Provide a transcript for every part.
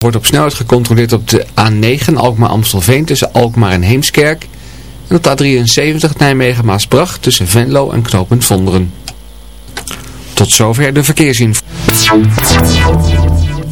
wordt op snelheid gecontroleerd op de A9 Alkmaar-Amstelveen tussen Alkmaar en Heemskerk. En op de A73 Nijmegen-Maasbracht tussen Venlo en Knopend Vonderen. Tot zover de verkeersinformatie.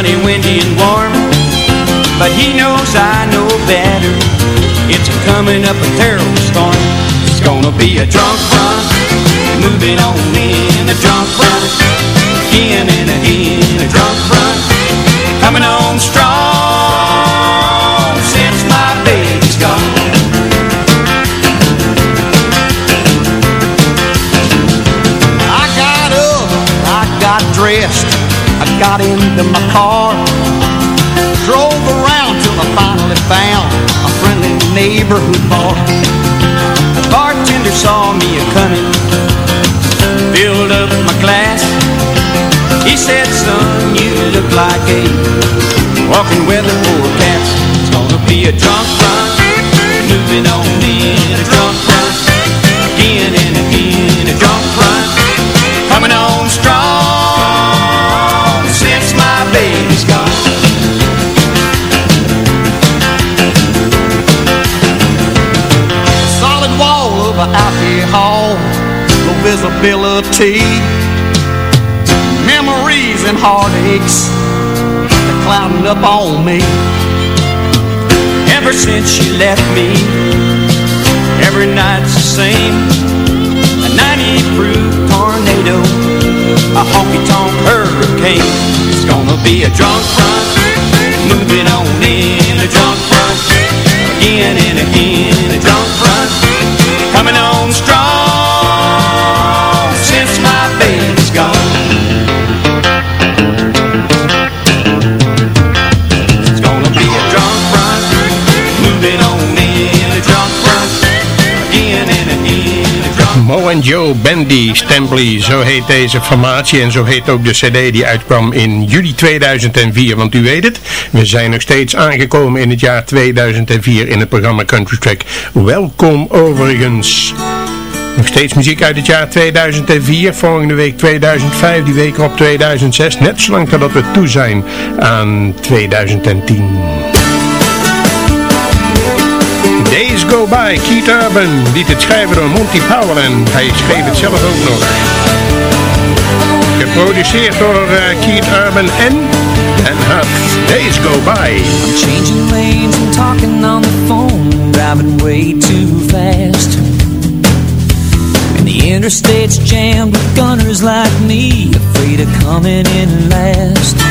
Sunny, windy, and warm. But he knows I know better. It's a coming up a terrible storm. It's gonna be a drunk run, moving on in a drunk run, again and again a drunk run, coming on strong since my baby's gone. I got up, I got dressed, I got into my car, neighborhood bar. The bartender saw me a coming, filled up my glass. He said, son, you look like a walking weather forecast. It's gonna be a drunk run, moving on low visibility, memories and heartaches are clouding up on me. Ever since she left me, every night's the same. A 90 proof tornado, a honky tonk hurricane. It's gonna be a drunk run, Mo en Joe Bandy Stampley, zo heet deze formatie en zo heet ook de cd die uitkwam in juli 2004. Want u weet het, we zijn nog steeds aangekomen in het jaar 2004 in het programma Country Track. Welkom overigens. Nog steeds muziek uit het jaar 2004, volgende week 2005, die week op 2006. Net zolang totdat we toe zijn aan 2010. Days Go By, Keith Urban, liet het schrijven door Monty Powell en hij schreef het zelf ook nog. Geproduceerd door uh, Keith Urban en Huff. Days Go By. I'm changing lanes and talking on the phone, driving way too fast. And the interstate's jammed with gunners like me, afraid of coming in last.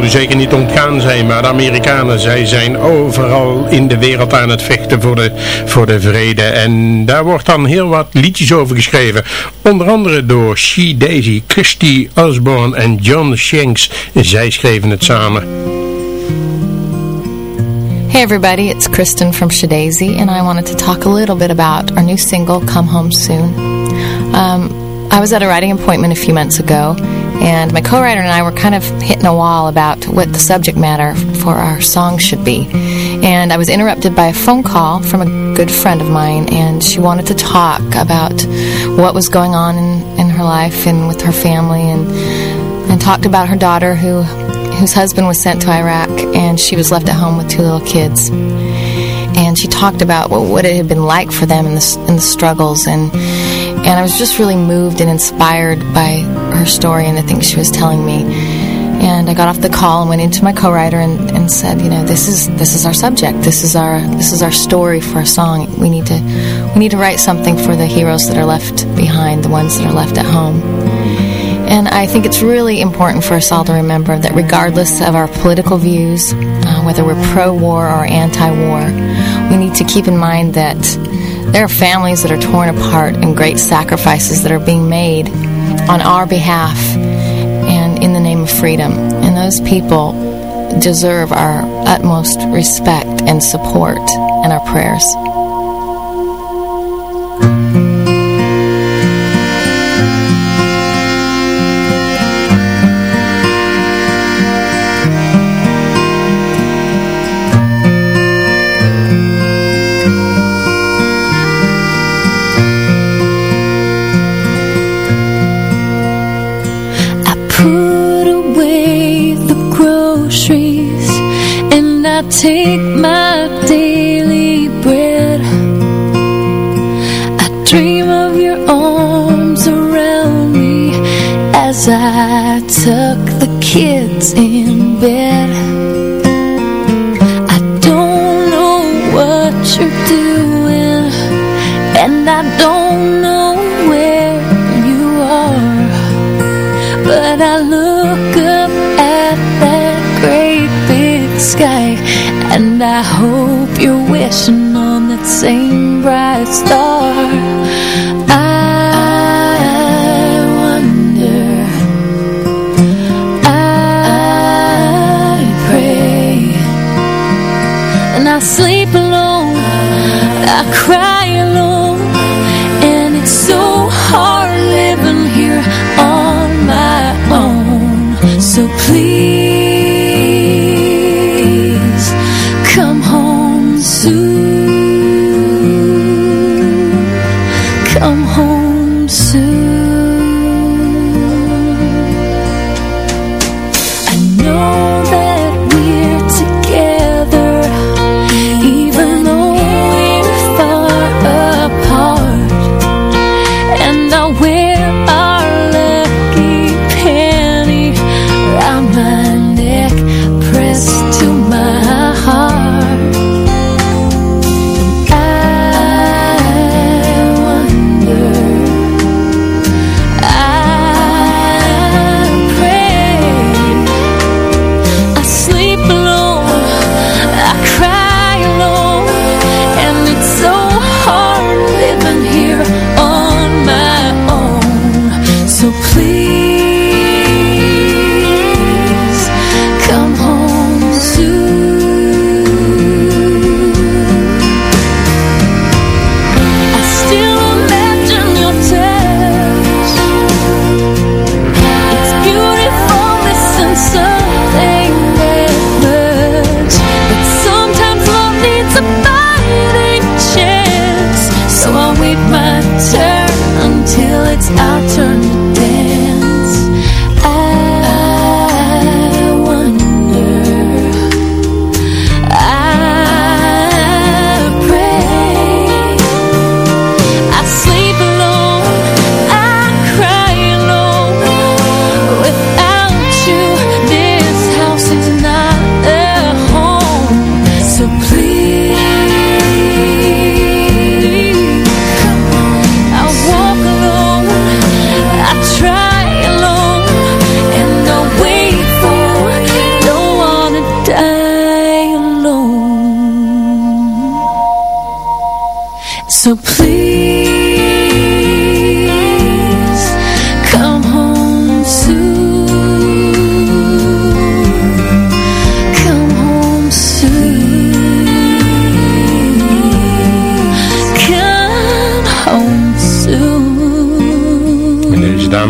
zal zeker niet ontgaan zijn, maar de Amerikanen, zij zijn overal in de wereld aan het vechten voor de, voor de vrede. En daar wordt dan heel wat liedjes over geschreven. Onder andere door She Daisy, Christy Osborne en John Shanks. Zij schreven het samen. Hey everybody, it's Kristen from Shadazy and I wanted to talk a little bit about our new single, Come Home Soon. Um, I was at a writing appointment a few months ago, and my co-writer and I were kind of hitting a wall about what the subject matter for our song should be. And I was interrupted by a phone call from a good friend of mine, and she wanted to talk about what was going on in, in her life and with her family, and and talked about her daughter who whose husband was sent to Iraq, and she was left at home with two little kids and she talked about what, what, it had been like for them in the, in the struggles and and I was just really moved and inspired by her story and the things she was telling me. And I got off the call and went into my co-writer and, and said you know this is this is our subject. This is our this is our story for a song. We need to we need to write something for the heroes that are left behind the ones that are left at home. And I think it's really important for us all to remember that regardless of our political views, uh, whether we're pro-war or anti-war, we need to keep in mind that there are families that are torn apart and great sacrifices that are being made on our behalf and in the name of freedom. And those people deserve our utmost respect and support and our prayers. take my daily bread. I dream of your arms around me As I tuck the kids in bed. I don't know what you're doing And I don't know where you are. But I look up at that great big sky I hope you're wishing on that same bright star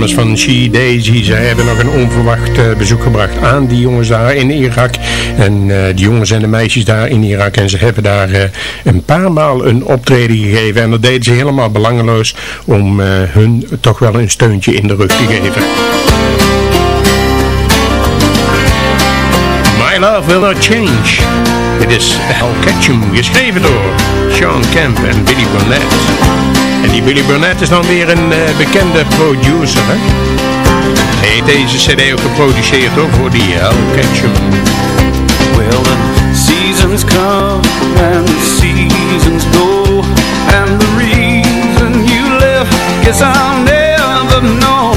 van She Daisy. Zij hebben nog een onverwacht uh, bezoek gebracht aan die jongens daar in Irak. En uh, die jongens en de meisjes daar in Irak. En ze hebben daar uh, een paar maal een optreden gegeven. En dat deden ze helemaal belangeloos om hun toch wel een steuntje in de rug te geven. My Love Will Not Change. Dit is Hell Ketchum, geschreven door Sean Kemp en Billy Burnett. En die Billy Burnett is dan weer een uh, bekende producer, hè? Hij heeft deze cd ook geproduceerd hoor, voor die Hell Ketchum. Well, the seasons come and the seasons go And the reason you left, guess I'll never know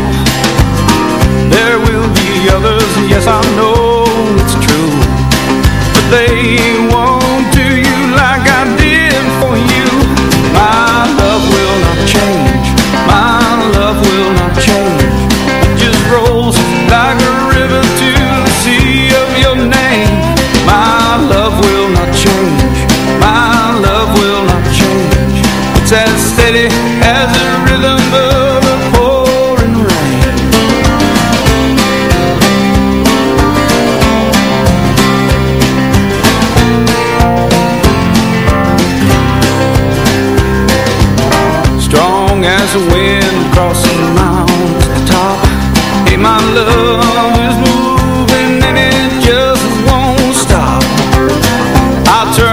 There will be others, yes I know it's true But they change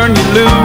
turn you loose,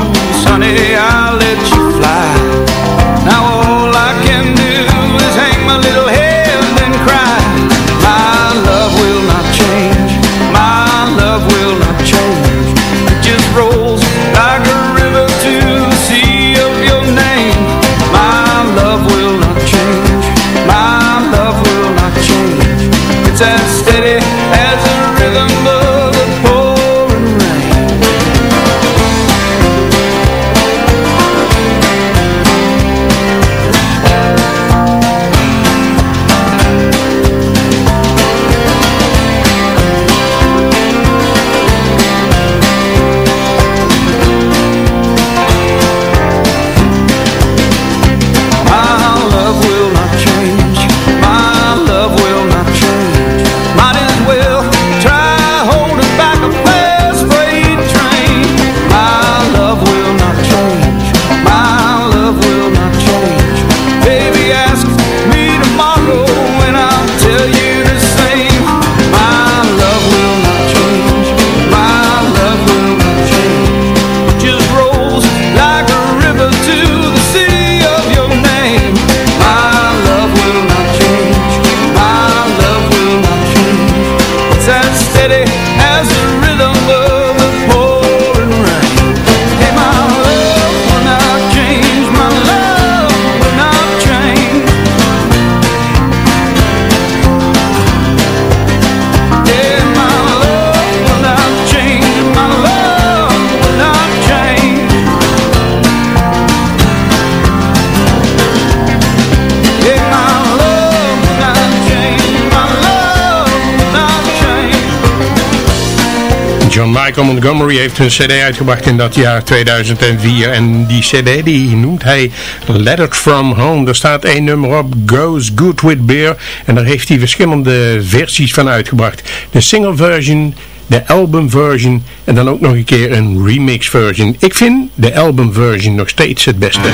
Michael Montgomery heeft een cd uitgebracht in dat jaar 2004 en die cd die noemt hij Letters From Home. Er staat één nummer op, Goes Good With Beer en daar heeft hij verschillende versies van uitgebracht. De single version, de album version en dan ook nog een keer een remix version. Ik vind de album version nog steeds het beste.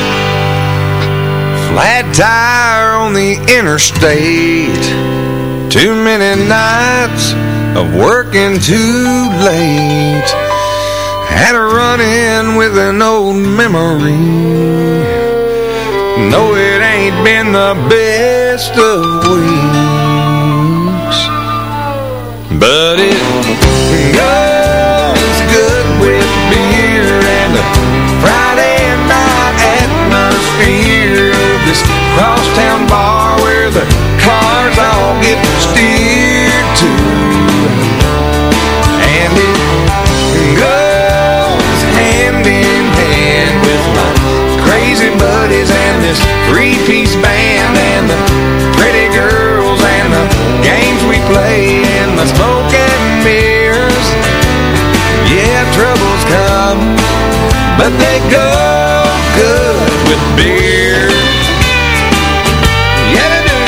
Flat tire on the interstate Too many nights of working too late. Had a run-in with an old memory. No, it ain't been the best of weeks. But it goes good with beer And a Friday night atmosphere. Of this crosstown bar where the cars all get steered to this three-piece band And the pretty girls and the games we play And the and mirrors. Yeah, troubles come But they go good with beer. Yeah, they do.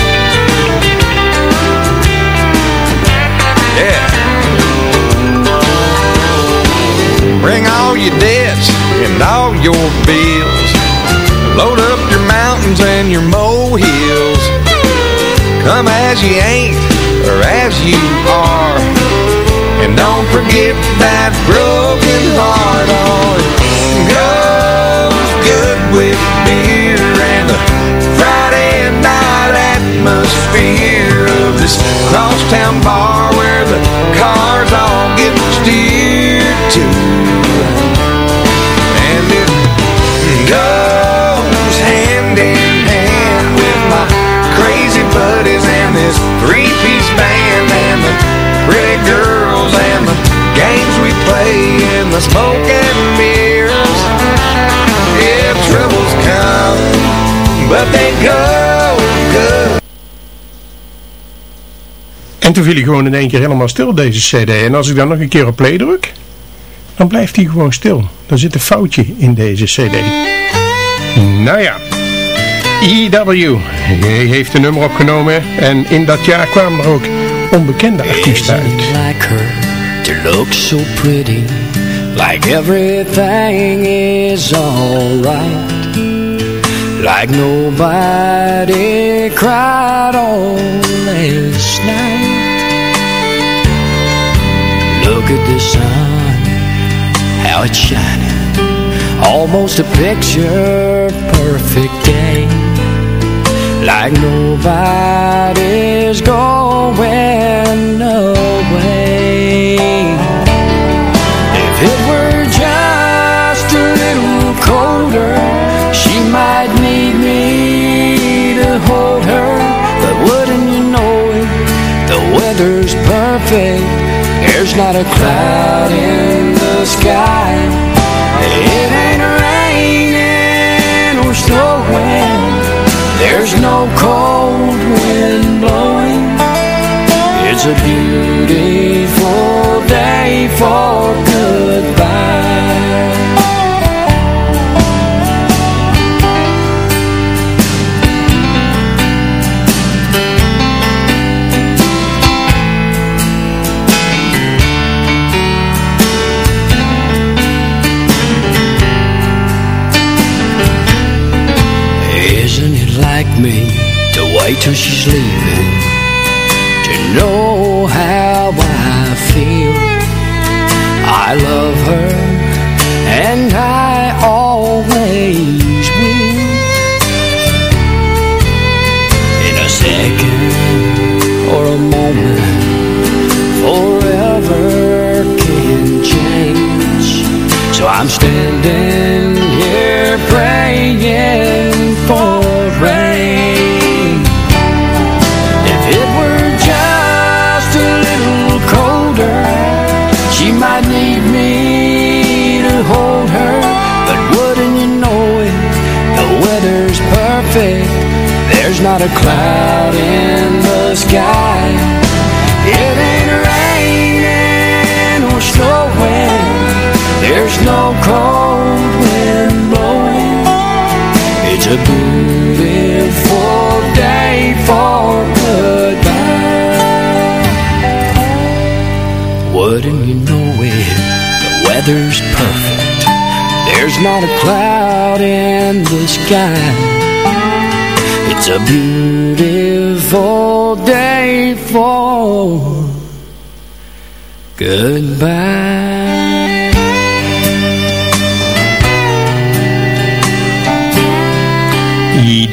Yeah. Bring all your debts and all your bills Load up your mountains and your molehills. Come as you ain't or as you are. And don't forget that broken heart it goes good with beer And the Friday night atmosphere Of this crosstown bar where the cars all get steered to and the smoke and mirrors. Yeah, troubles come, but they go good. En toen viel hij gewoon in één keer helemaal stil deze cd. En als ik dan nog een keer op play druk, dan blijft hij gewoon stil. Dan zit een foutje in deze cd. Nou ja, EW heeft een nummer opgenomen en in dat jaar kwamen er ook onbekende artiesten uit. To look so pretty Like everything is alright. Like nobody cried all last night. Look at the sun, how it's shining. Almost a picture perfect day. Like nobody's going away If it were just a little colder She might need me to hold her. But wouldn't you know it, the weather's perfect. There's not a cloud in the sky. It ain't raining or snowing. There's no cold wind blowing. It's a beautiful to wait not a cloud in the sky. It ain't raining or snowing. There's no cold wind blowing. It's a beautiful day for goodbye. Wouldn't you know it, the weather's perfect. There's not a cloud in the sky. It's a beautiful day for goodbye.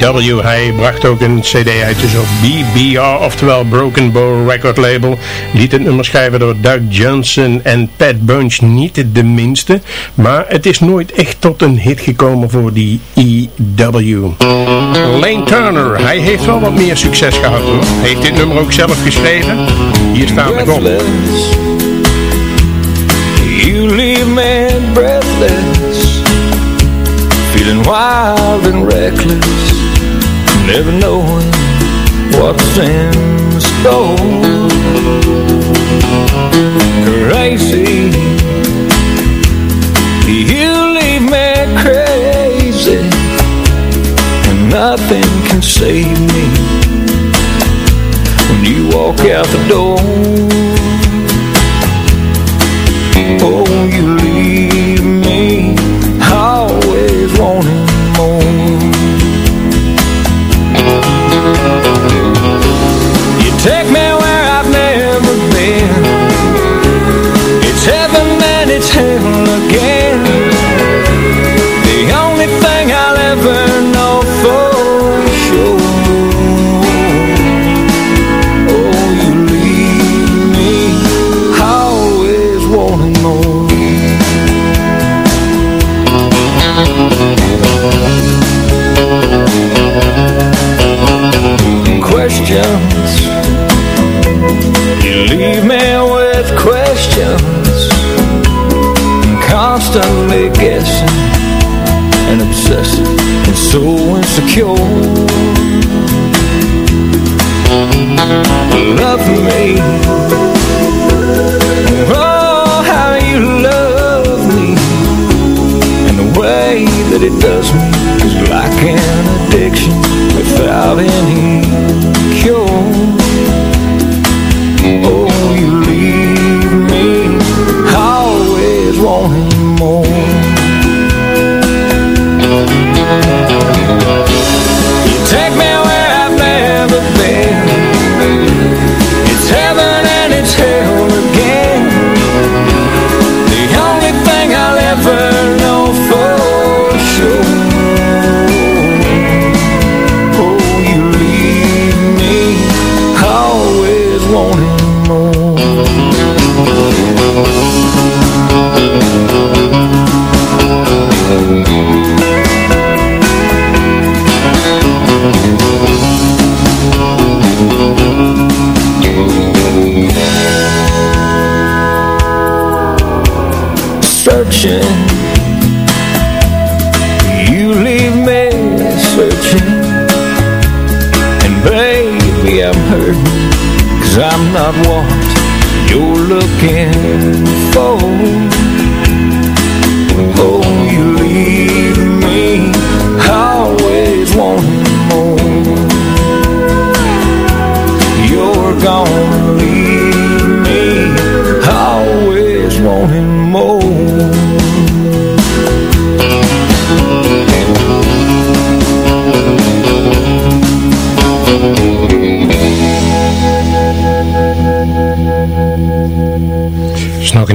EW, hij bracht ook een cd uit, dus op BBR, oftewel Broken Bow Record Label. Liet het nummer schrijven door Doug Johnson en Pat Bunch, niet de minste. Maar het is nooit echt tot een hit gekomen voor die EW. Lane Turner, hij heeft wel wat meer succes gehad hoor. Heeft dit nummer ook zelf geschreven? Hier staat het op. You leave me breathless, feeling wild and reckless, never knowing what's in store. Crazy, you leave me crazy, and nothing can save me when you walk out the door. Oh, you leave Questions, you leave me with questions, constantly guessing and obsessing and so insecure. Love me. I'm cause I'm not what you're looking for.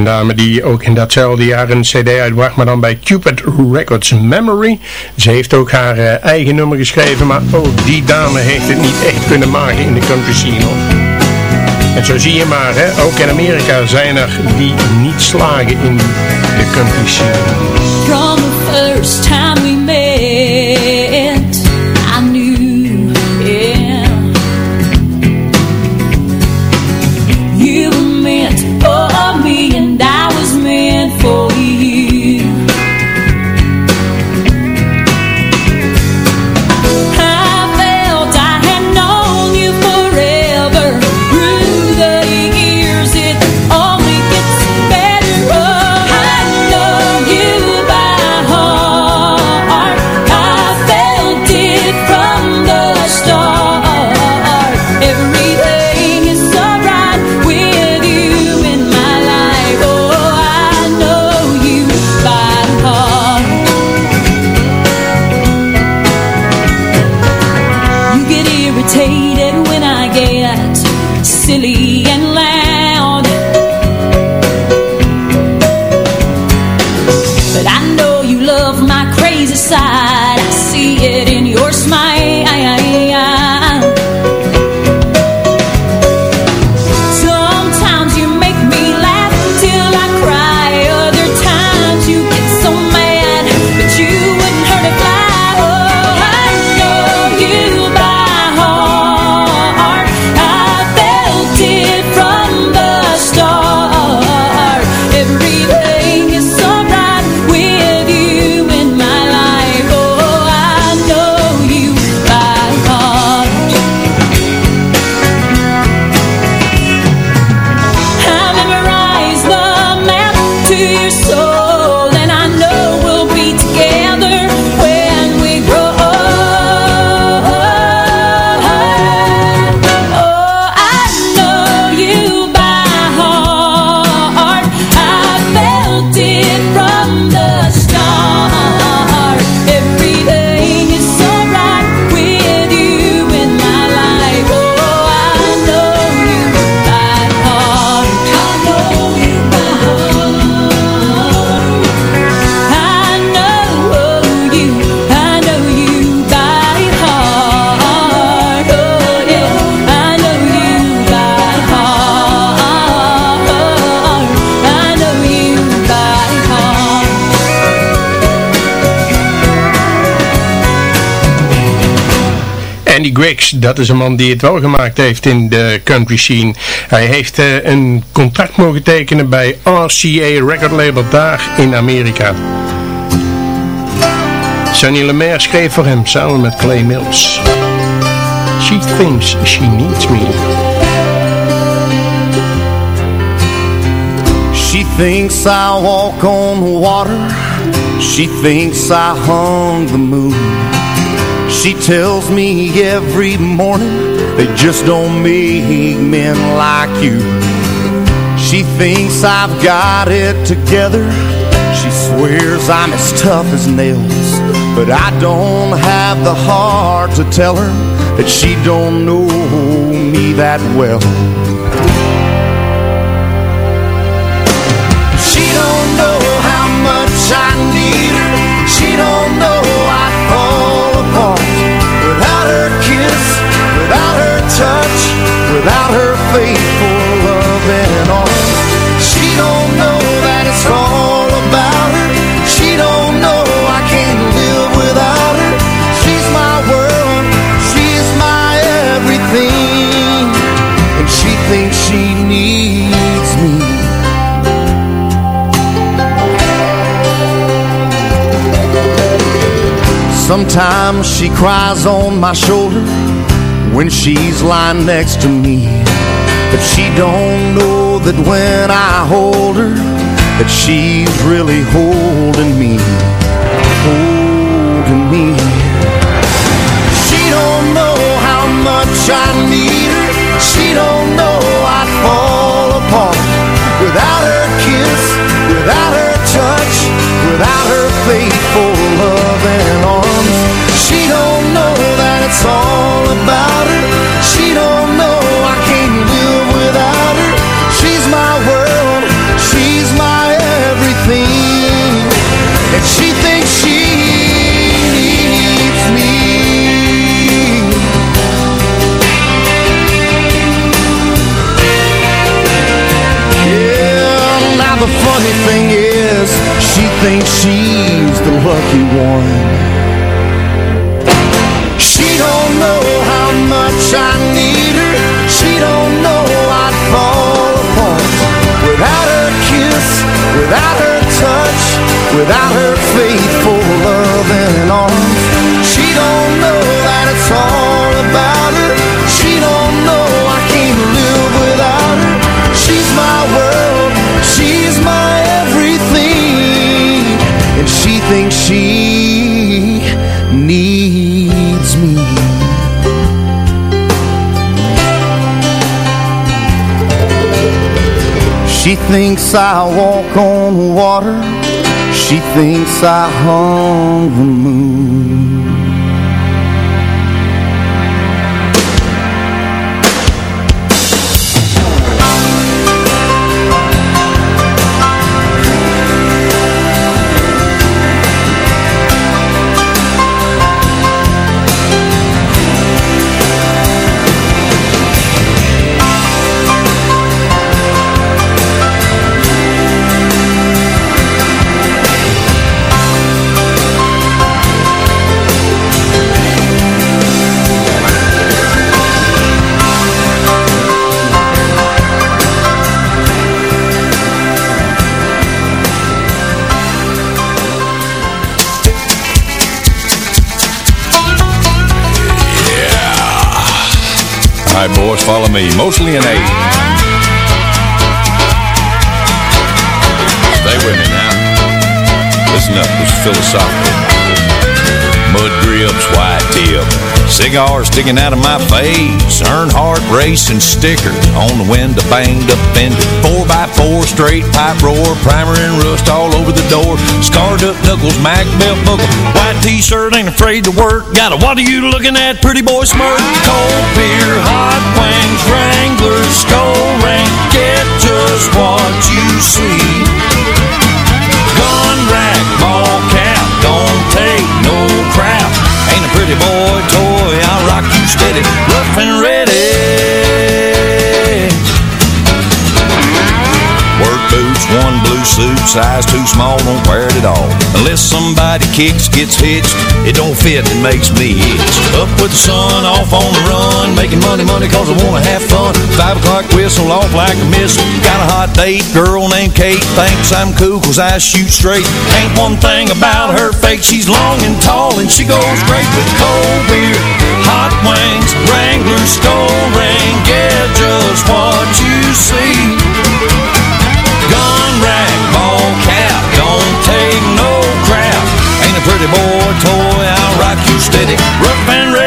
Een dame die ook in datzelfde jaar een cd uitbracht, maar dan bij Cupid Records Memory. Ze heeft ook haar eh, eigen nummer geschreven, maar ook die dame heeft het niet echt kunnen maken in de country scene. En zo zie je maar, hè, ook in Amerika zijn er die niet slagen in de country scene. First time Griggs, dat is een man die het wel gemaakt heeft in de country scene. Hij heeft eh, een contract mogen tekenen bij RCA Record Label daar in Amerika. Sonny Lemaire schreef voor hem samen met Clay Mills. She thinks she needs me. She thinks I walk on water. She thinks I hung the moon. She tells me every morning they just don't make men like you. She thinks I've got it together. She swears I'm as tough as nails. But I don't have the heart to tell her that she don't know me that well. Sometimes she cries on my shoulder when she's lying next to me. But she don't know that when I hold her, that she's really holding me, holding me. She don't know how much I need her. She don't know I'd fall apart without her kiss, without her touch, without her faithful love and arms. About her. She don't know I can't live without her. She's my world. She's my everything. And she thinks she needs me. Yeah, now the funny thing is, she thinks she's the lucky one. I need her. She don't know I'd fall apart without her kiss, without her touch, without her faithful love and arms. Thinks I walk on water. She thinks I hung the moon. Alright, boys, follow me. Mostly an A. Stay with me now. Listen up, this is philosophical. Mud grips, white tip. Cigar sticking out of my face. Earnhardt racing stickers on the window, banged up fender. Four by four, straight pipe roar, primer and rust all over the door. Scarred up knuckles, Mac belt buckle. White t-shirt, ain't afraid to work. Got a what are you looking at, pretty boy smirk? Cold beer, hot wings, Wranglers, skull ring. Get just what you see. Size too small, don't wear it at all. Unless somebody kicks, gets hitched, it don't fit, it makes me itch. Up with the sun, off on the run, making money, money cause I wanna have fun. Five o'clock whistle, off like a missile. Got a hot date, girl named Kate, thinks I'm cool cause I shoot straight. Ain't one thing about her fake, she's long and tall and she goes great with cold beer, hot wings, Wrangler, skull ring, yeah, just what you see. Boy toy, I'll rock you steady, rough and ready.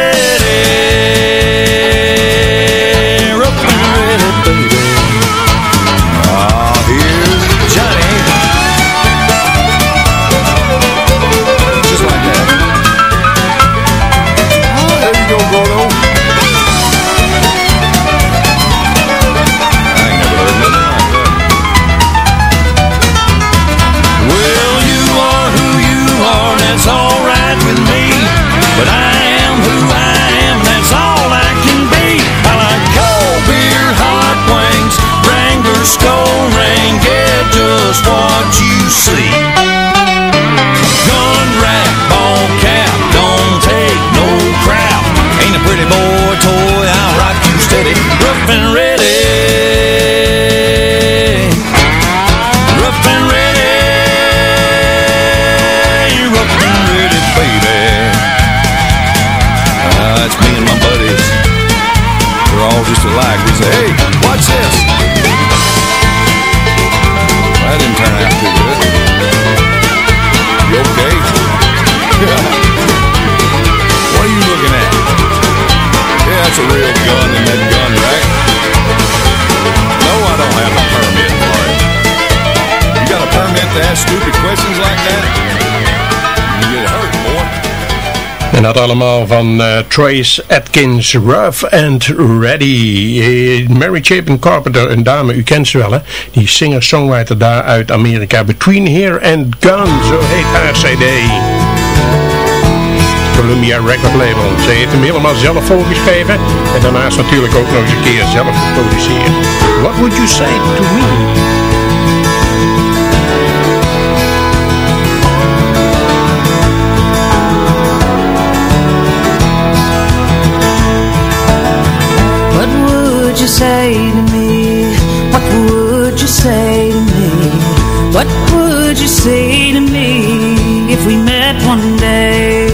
Ring, yeah, just what you see. Gun rack, ball cap, don't take no crap. Ain't a pretty boy toy, I'll rock you steady, rough and ready. Rough and ready, rough and ready, baby. Uh, it's me and my buddies. We're all just alike. We say, hey, watch this. That didn't turn out too good. You okay? what are you looking at? Yeah, that's a real gun in that gun. No, I don't have a permit. You got a permit to ask stupid questions like that? En dat allemaal van eh, Trace Atkins, Rough and Ready. Eh, Mary Chapin Carpenter, een dame, u kent ze wel hè. Die singer-songwriter daar uit Amerika. Between Here and Gone, zo heet haar cd. Columbia Record Label. Ze heeft hem helemaal zelf voorgeschreven. En daarnaast natuurlijk ook nog eens een keer zelf geproduceerd. What would you say to me? Met one day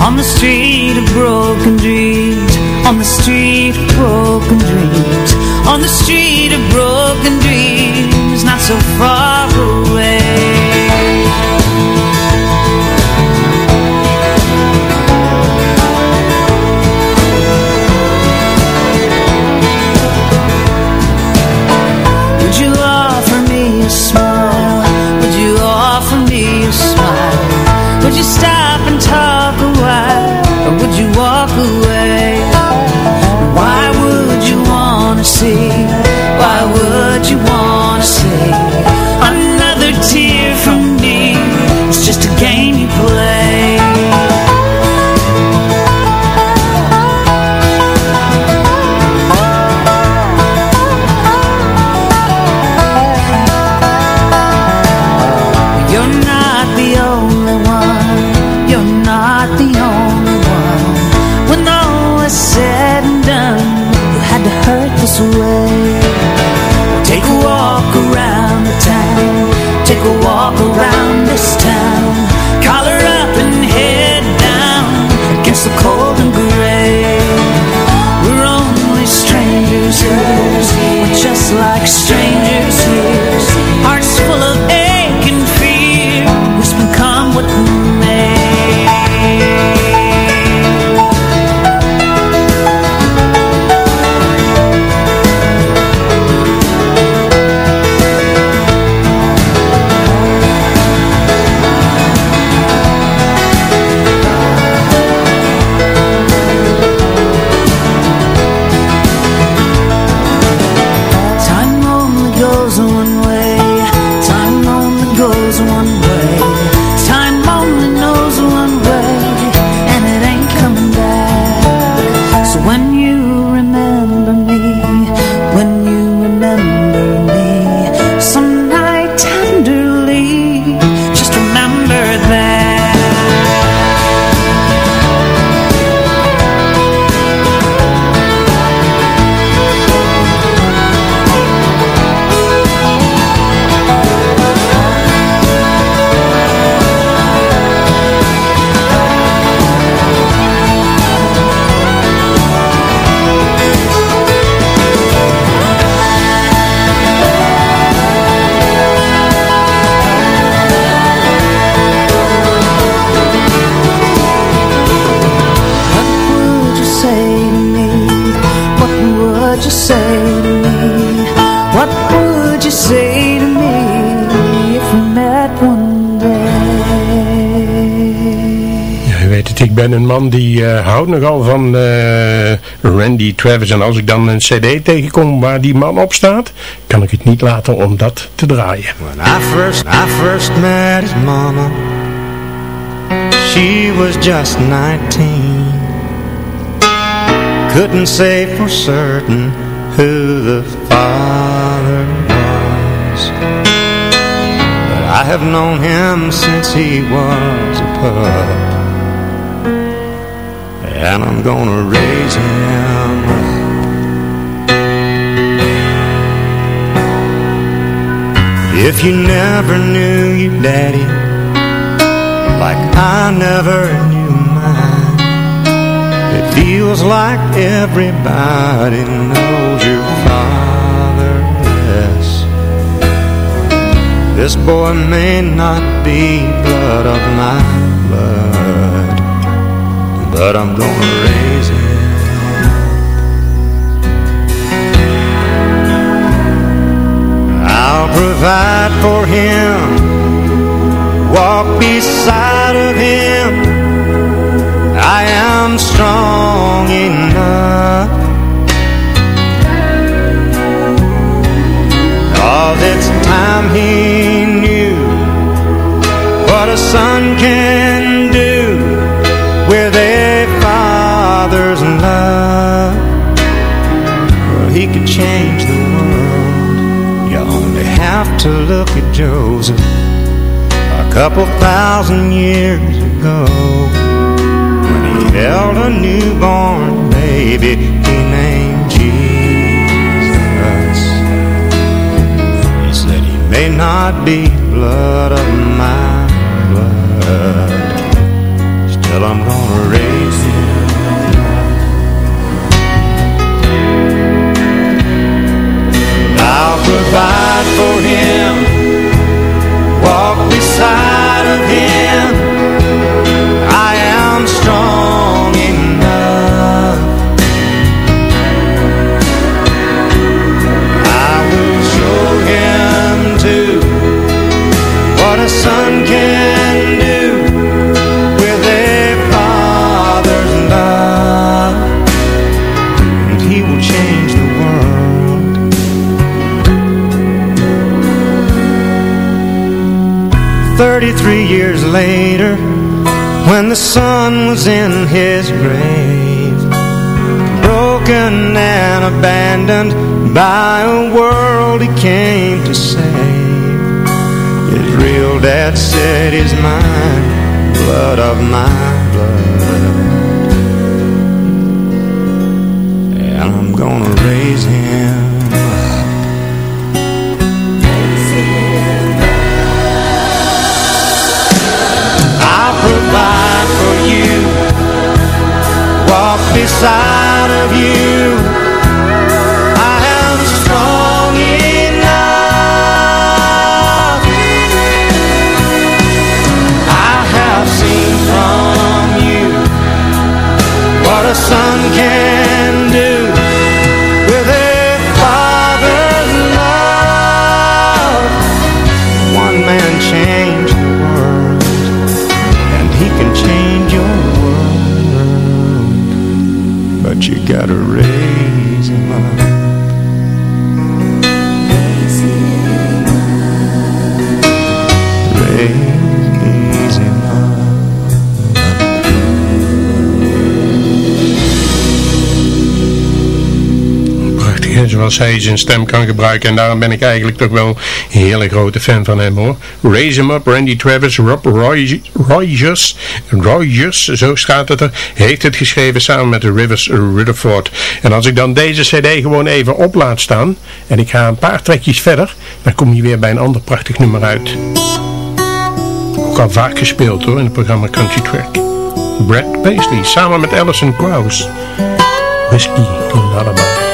on the street of broken dreams? On the street of broken dreams. On the street of broken dreams, not so far een man die uh, houdt nogal van uh, Randy Travis. En als ik dan een cd tegenkom waar die man op staat, kan ik het niet laten om dat te draaien. When I first, I first met his mama She was just 19 Couldn't say for certain who the father was But I have known him since he was a pup and I'm gonna raise him. If you never knew your daddy Like I never knew mine It feels like everybody knows your father, yes This boy may not be blood of my blood but I'm gonna raise him. I'll provide for him, walk beside of him. I am strong enough. All this time he knew what a son can to look at Joseph a couple thousand years ago when he held a newborn baby he named Jesus. He said he may not be blood of my blood Still I'm gonna raise I'll provide for him. Walk beside of him. I am strong enough. I will show him too What a son can 33 years later When the sun was in his grave Broken and abandoned By a world he came to save. His real dad said he's mine Blood of my blood. And I'm gonna raise him. Beside of you Zoals hij zijn stem kan gebruiken. En daarom ben ik eigenlijk toch wel een hele grote fan van hem hoor. Raise Him Up, Randy Travis, Rob Rogers, Rogers, zo staat het er, heeft het geschreven samen met de Rivers Rutherford. En als ik dan deze cd gewoon even op laat staan, en ik ga een paar trekjes verder, dan kom je weer bij een ander prachtig nummer uit. Ook al vaak gespeeld hoor, in het programma Country Track. Brad Paisley, samen met Alison Krauss. Whiskey Lullaby.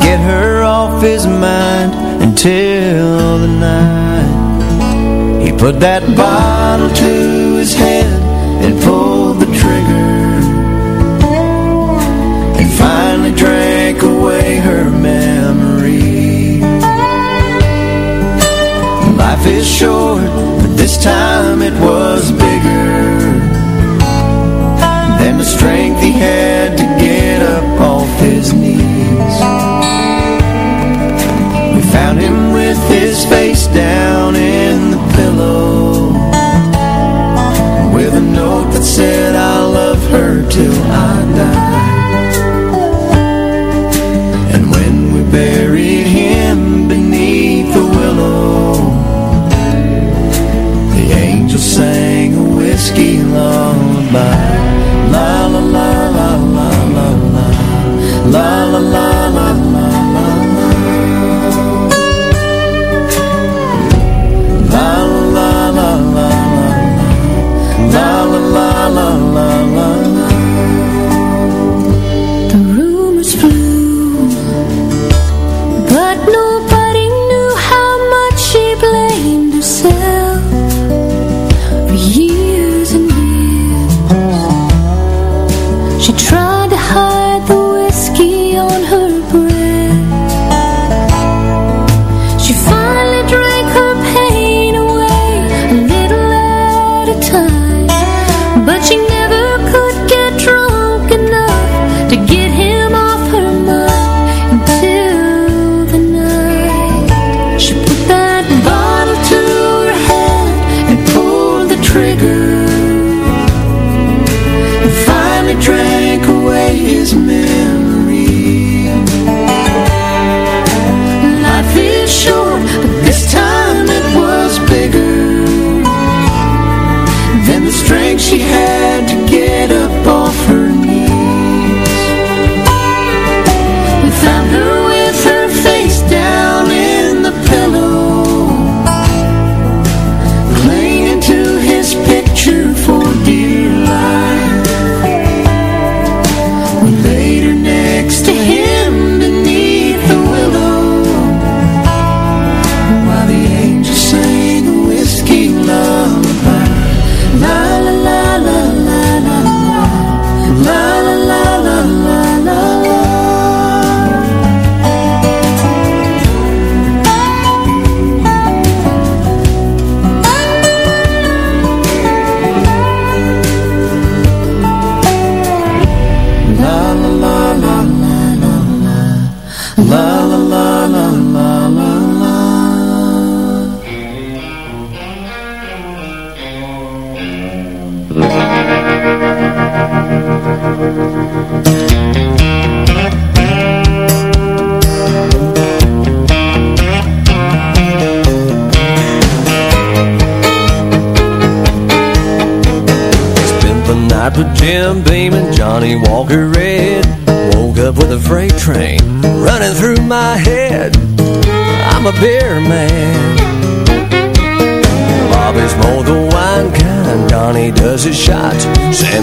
get her off his mind until the night. He put that bottle to his head and pulled the trigger And finally drank away her memory. Life is short, but this time it was bigger Than the strength he had. Found him with his face down in the pillow. With a note that said I love her till I die.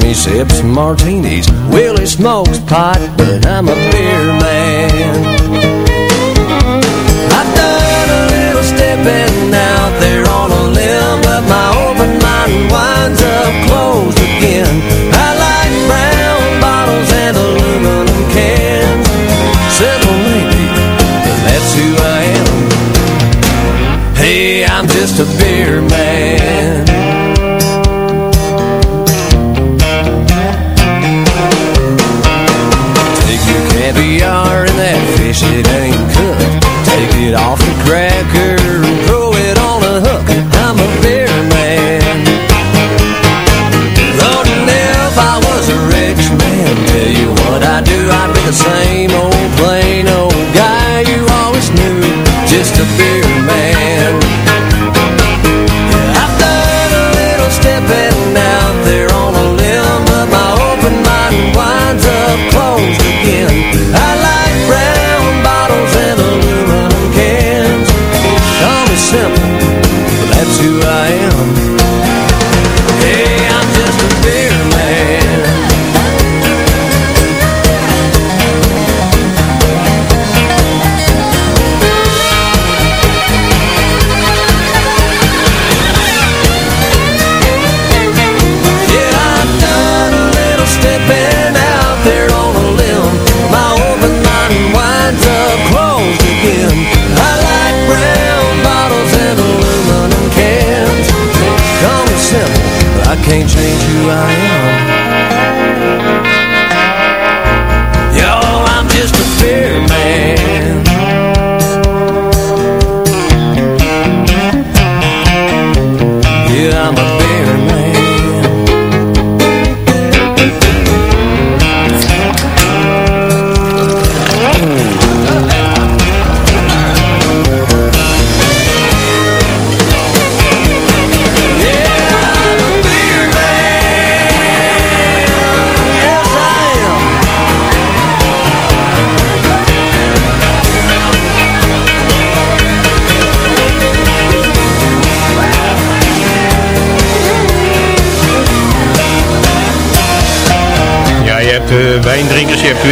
he sips martinis. Willie smokes pot.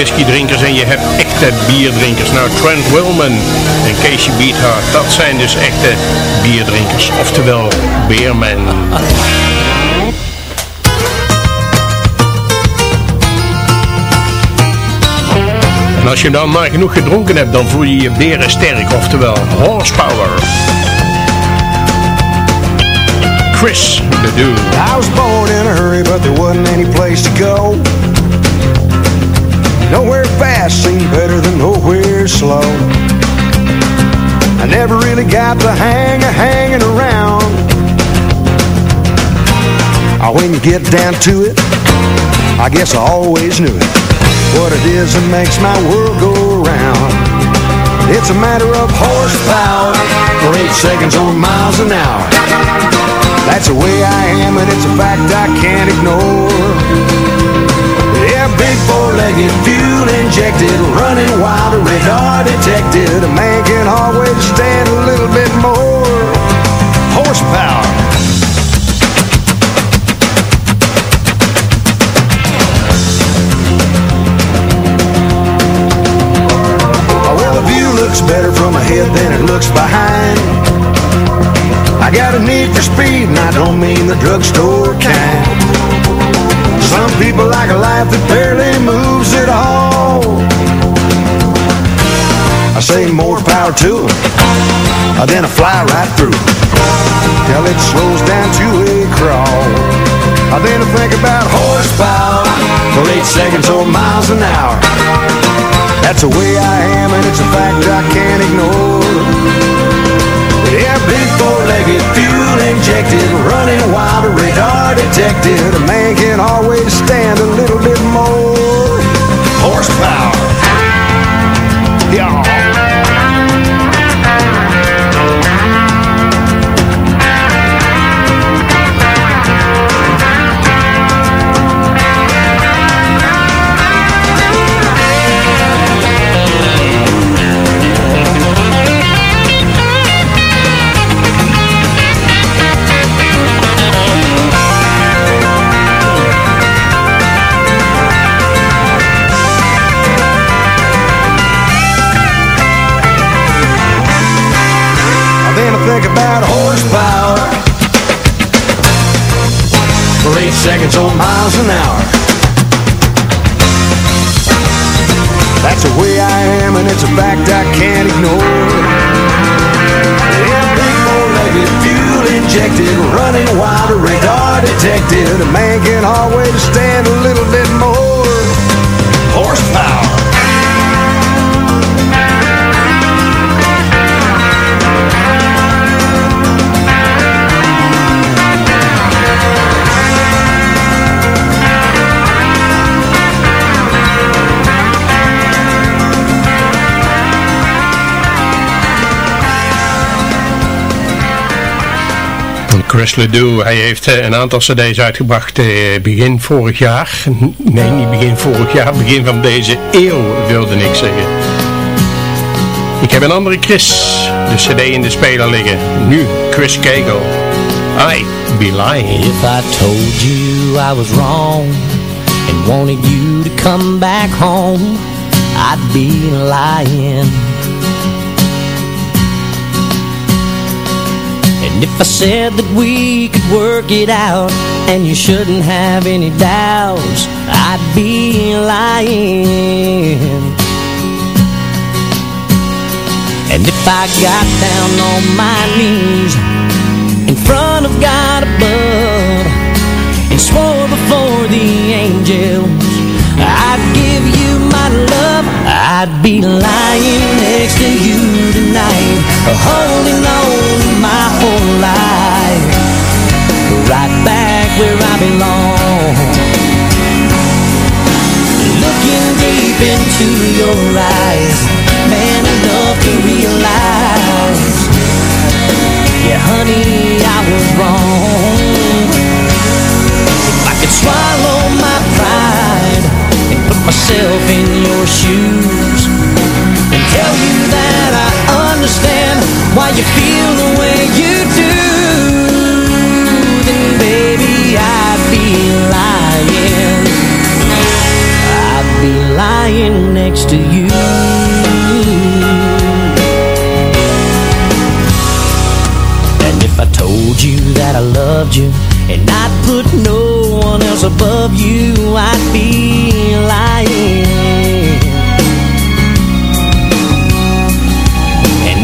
Whiskydrinkers en je hebt echte bierdrinkers. Nou, Trent Wilman en Casey Beathard, dat zijn dus echte bierdrinkers. Oftewel, beermen. En als je dan maar genoeg gedronken hebt, dan voel je je beren sterk. Oftewel, horsepower. Chris de Dude. I was born in a hurry, but there wasn't any place to go. Nowhere fast seemed better than nowhere slow. I never really got the hang of hanging around. When you get down to it, I guess I always knew it. What it is that makes my world go round. It's a matter of horsepower, or eight seconds or miles an hour. That's the way I am, and it's a fact I can't ignore. Big four-legged, fuel injected, running wild, radar detected. A man can always stand a little bit more horsepower. Oh, Well, the view looks better from ahead than it looks behind. I got a need for speed, and I don't mean the drugstore kind. People like a life that barely moves at all. I say more power to them, then I fly right through till it slows down to a crawl. I then I think about horsepower for eight seconds or miles an hour. That's the way I am, and it's a fact I can't ignore. Yeah, big four-legged, fuel injected, running wild, radar detected. A man can always stand a little bit more horsepower. Yeah. And it's a fact I can't ignore. Big four-legged, fuel injected, running wild, radar detected. A man can always stand a little bit Chris Ledoux, hij heeft eh, een aantal cd's uitgebracht eh, begin vorig jaar. Nee, niet begin vorig jaar, begin van deze eeuw wilde ik zeggen. Ik heb een andere Chris, de cd in de speler liggen. Nu Chris Cagle, I Be Lying. If I told you I was wrong and wanted you to come back home, I'd be lying. If I said that we could work it out and you shouldn't have any doubts, I'd be lying. And if I got down on my knees in front of God above and swore before the angels I'd give you my love I'd be lying next to you tonight Holding on my whole life. Right back where I belong. Looking deep into your eyes. Man enough to realize. Yeah, honey, I was wrong. If I could swallow my pride And put myself in your shoes And tell you that I understand Why you feel the way you do. Then baby, I'd be lying. I'd be lying next to you. And if I told you that I loved you And I'd put no one else above you I'd be lying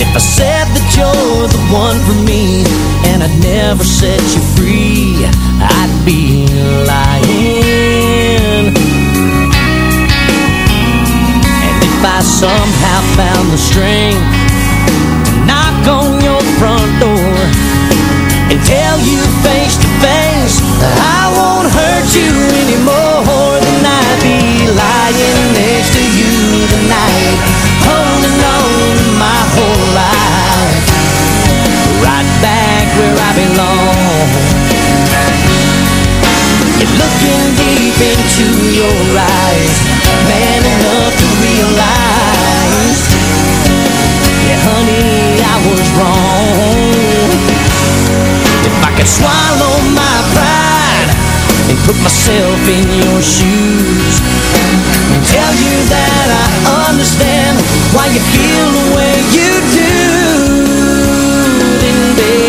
if I said that you're the one for me And I'd never set you free. I'd be lying. And if I somehow found the strength To knock on your front door And tell you face to face That I won't hurt you anymore Then I'd be lying And looking deep into your eyes Man enough to realize. Yeah, honey, I was wrong. If I could swallow my pride And put myself in your shoes And tell you that I understand Why you feel the way you do Then baby,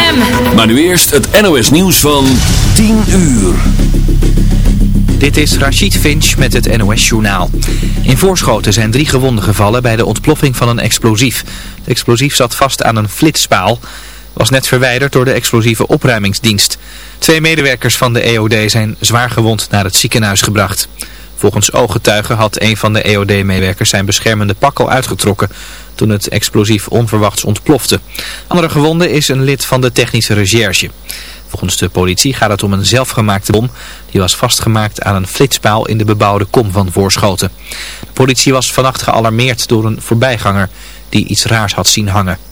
Maar nu eerst het NOS nieuws van 10 uur. Dit is Rachid Finch met het NOS-journaal. In Voorschoten zijn drie gewonden gevallen bij de ontploffing van een explosief. Het explosief zat vast aan een flitspaal. Was net verwijderd door de explosieve opruimingsdienst. Twee medewerkers van de EOD zijn zwaar gewond naar het ziekenhuis gebracht. Volgens ooggetuigen had een van de EOD-medewerkers zijn beschermende pak al uitgetrokken toen het explosief onverwachts ontplofte. Andere gewonde is een lid van de technische recherche. Volgens de politie gaat het om een zelfgemaakte bom. Die was vastgemaakt aan een flitspaal in de bebouwde kom van Voorschoten. De politie was vannacht gealarmeerd door een voorbijganger die iets raars had zien hangen.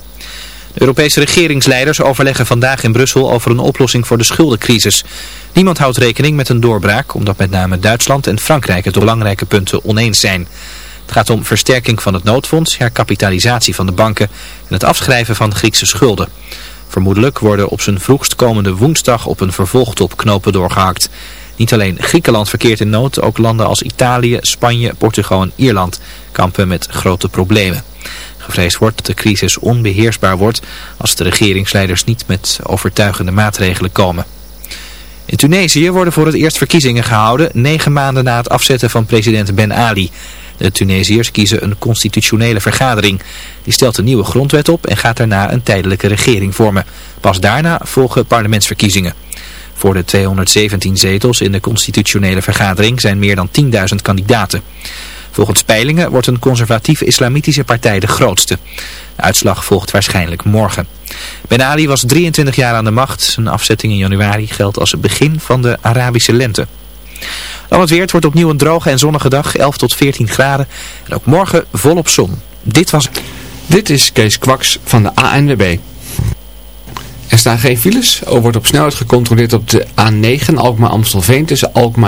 De Europese regeringsleiders overleggen vandaag in Brussel over een oplossing voor de schuldencrisis. Niemand houdt rekening met een doorbraak, omdat met name Duitsland en Frankrijk het belangrijke punten oneens zijn. Het gaat om versterking van het noodfonds, herkapitalisatie van de banken en het afschrijven van Griekse schulden. Vermoedelijk worden op zijn vroegst komende woensdag op een vervolgtop knopen doorgehakt. Niet alleen Griekenland verkeert in nood, ook landen als Italië, Spanje, Portugal en Ierland kampen met grote problemen. Gevreesd wordt dat de crisis onbeheersbaar wordt als de regeringsleiders niet met overtuigende maatregelen komen. In Tunesië worden voor het eerst verkiezingen gehouden, negen maanden na het afzetten van president Ben Ali. De Tunesiërs kiezen een constitutionele vergadering. Die stelt een nieuwe grondwet op en gaat daarna een tijdelijke regering vormen. Pas daarna volgen parlementsverkiezingen. Voor de 217 zetels in de constitutionele vergadering zijn meer dan 10.000 kandidaten. Volgens peilingen wordt een conservatief-islamitische partij de grootste. De uitslag volgt waarschijnlijk morgen. Ben Ali was 23 jaar aan de macht. Zijn afzetting in januari geldt als het begin van de Arabische lente. Dan het weer, het wordt opnieuw een droge en zonnige dag, 11 tot 14 graden. En ook morgen volop zon. Dit was... Dit is Kees Kwaks van de ANWB. Er staan geen files. Er wordt op snelheid gecontroleerd op de A9 Alkmaar-Amstelveen tussen Alkmaar